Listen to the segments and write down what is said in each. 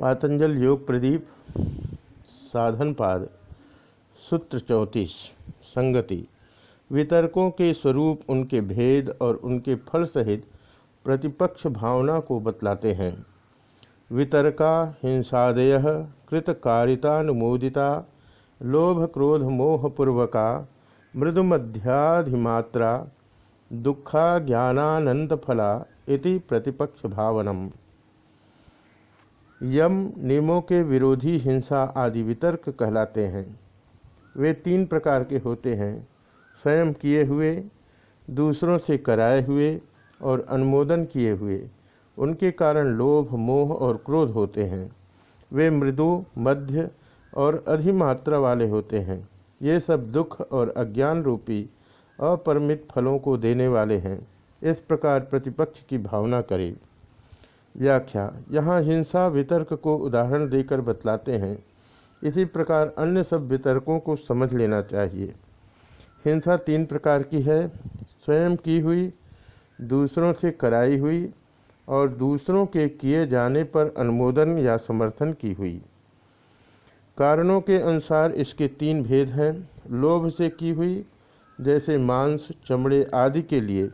पातंजल योग प्रदीप साधनपाद सूत्र चौंतीस, संगति। वितर्कों के स्वरूप, उनके भेद और उनके फल सहित प्रतिपक्ष भावना को बतलाते हैं। वितर्का, हिंसादय, कृतकारितानुमोदिता, लोभ क्रोध मोहपूर्वका, मृदुमध्याधिमात्रा दुखा ज्ञानानंद फला इति प्रतिपक्ष भावनम। यम नियमों के विरोधी हिंसा आदि वितर्क कहलाते हैं। वे तीन प्रकार के होते हैं। स्वयं किए हुए, दूसरों से कराए हुए और अनुमोदन किए हुए। उनके कारण लोभ, मोह और क्रोध होते हैं। वे मृदु, मध्य और अधिमात्रा वाले होते हैं। ये सब दुख और अज्ञान रूपी, अपरिमित फलों को देने वाले हैं। इस प्रकार प्रतिपक्ष की भावना करें। व्याख्या। यहाँ हिंसा, वितर्क को उदाहरण देकर बतलाते हैं। इसी प्रकार अन्य सब वितर्कों को समझ लेना चाहिए। हिंसा तीन प्रकार की है। स्वयं की हुई, दूसरों से कराई हुई और दूसरों के किए जाने पर अनुमोदन या समर्थन की हुई। कारणों के अनुसार इसके तीन भेद हैं। लोभ से की हुई, जैसे मांस, चमड़े आदि के लिए।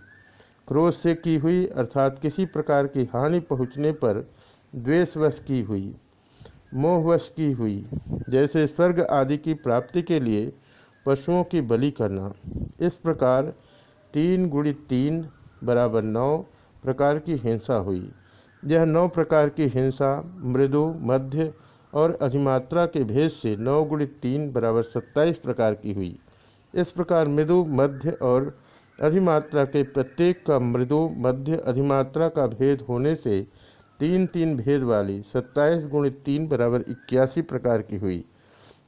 क्रोध से की हुई अर्थात किसी प्रकार की हानि पहुँचने पर द्वेषवश की हुई, मोहवश की हुई, जैसे स्वर्ग आदि की प्राप्ति के लिए पशुओं की बलि करना। इस प्रकार तीन गुणित तीन बराबर नौ प्रकार की हिंसा हुई। यह नौ प्रकार की हिंसा, मृदु, मध्य और अधिमात्रा के भेद से नौ गुणित तीन बराबर सत्ताईस प्रकार की हुई। इस प्रकार मृदु, मध्य और अधिमात्रा के प्रत्येक का मृदु मध्य अधिमात्रा का भेद होने से तीन तीन भेद वाली सत्ताईस गुणित तीन बराबर इक्यासी प्रकार की हुई।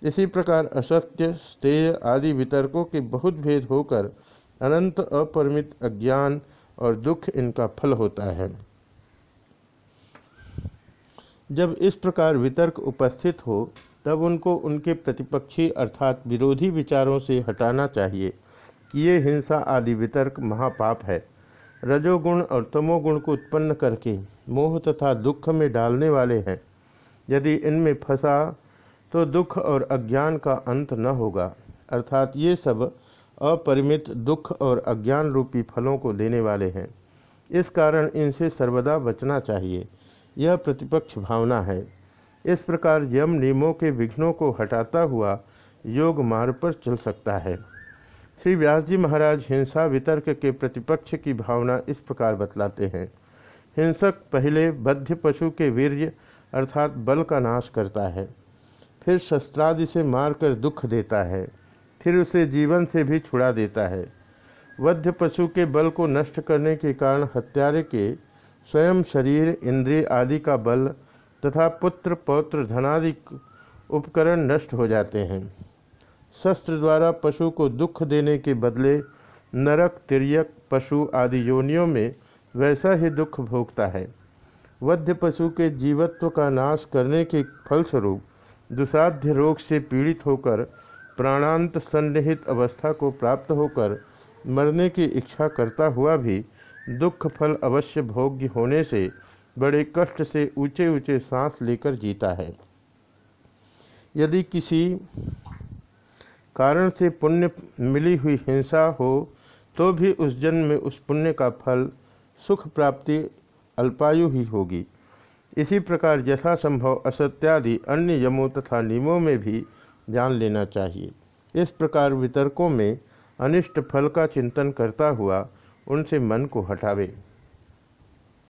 इसी प्रकार असत्य, स्तेय आदि वितर्कों के बहुत भेद होकर अनंत अपरिमित अज्ञान और दुख इनका फल होता है। जब इस प्रकार वितर्क उपस्थित हो, तब उनको उनके प्रतिपक्षी अर्थात विरोधी विचारों से हटाना चाहिए। किए हिंसा आदि वितर्क महापाप है। रजोगुण और तमोगुण को उत्पन्न करके मोह तथा दुख में डालने वाले हैं। यदि इनमें फंसा तो दुख और अज्ञान का अंत न होगा। अर्थात ये सब अपरिमित दुख और अज्ञान रूपी फलों को देने वाले हैं। इस कारण इनसे सर्वदा बचना चाहिए। यह प्रतिपक्ष भावना है। इस प्रकार यम नियमों के विघ्नों को हटाता हुआ योग मार्ग पर चल सकता है। श्री व्यास जी महाराज हिंसा, वितर्क के प्रतिपक्ष की भावना इस प्रकार बतलाते हैं। हिंसक पहले बद्ध पशु के वीर्य अर्थात बल का नाश करता है, फिर शस्त्रादि से मारकर दुख देता है, फिर उसे जीवन से भी छुड़ा देता है। वध्य पशु के बल को नष्ट करने के कारण हत्यारे के स्वयं शरीर, इंद्रिय आदि का बल तथा पुत्र, पौत्र, धनादि उपकरण नष्ट हो जाते हैं। शस्त्र द्वारा पशु को दुख देने के बदले नरक, तिरक, पशु आदि योनियों में वैसा ही दुख भोगता है। वध्य पशु के जीवत्व का नाश करने के फलस्वरूप दुसाध्य रोग से पीड़ित होकर, प्राणांत सन्निहित अवस्था को प्राप्त होकर, मरने की इच्छा करता हुआ भी दुख फल अवश्य भोग्य होने से बड़े कष्ट से ऊँचे ऊँचे सांस लेकर जीता है। यदि किसी कारण से पुण्य मिली हुई हिंसा हो तो भी उस जन्म में उस पुण्य का फल सुख प्राप्ति अल्पायु ही होगी। इसी प्रकार यथासंभव असत्यादि अन्य यमों तथा नियमों में भी जान लेना चाहिए। इस प्रकार वितर्कों में अनिष्ट फल का चिंतन करता हुआ उनसे मन को हटावे।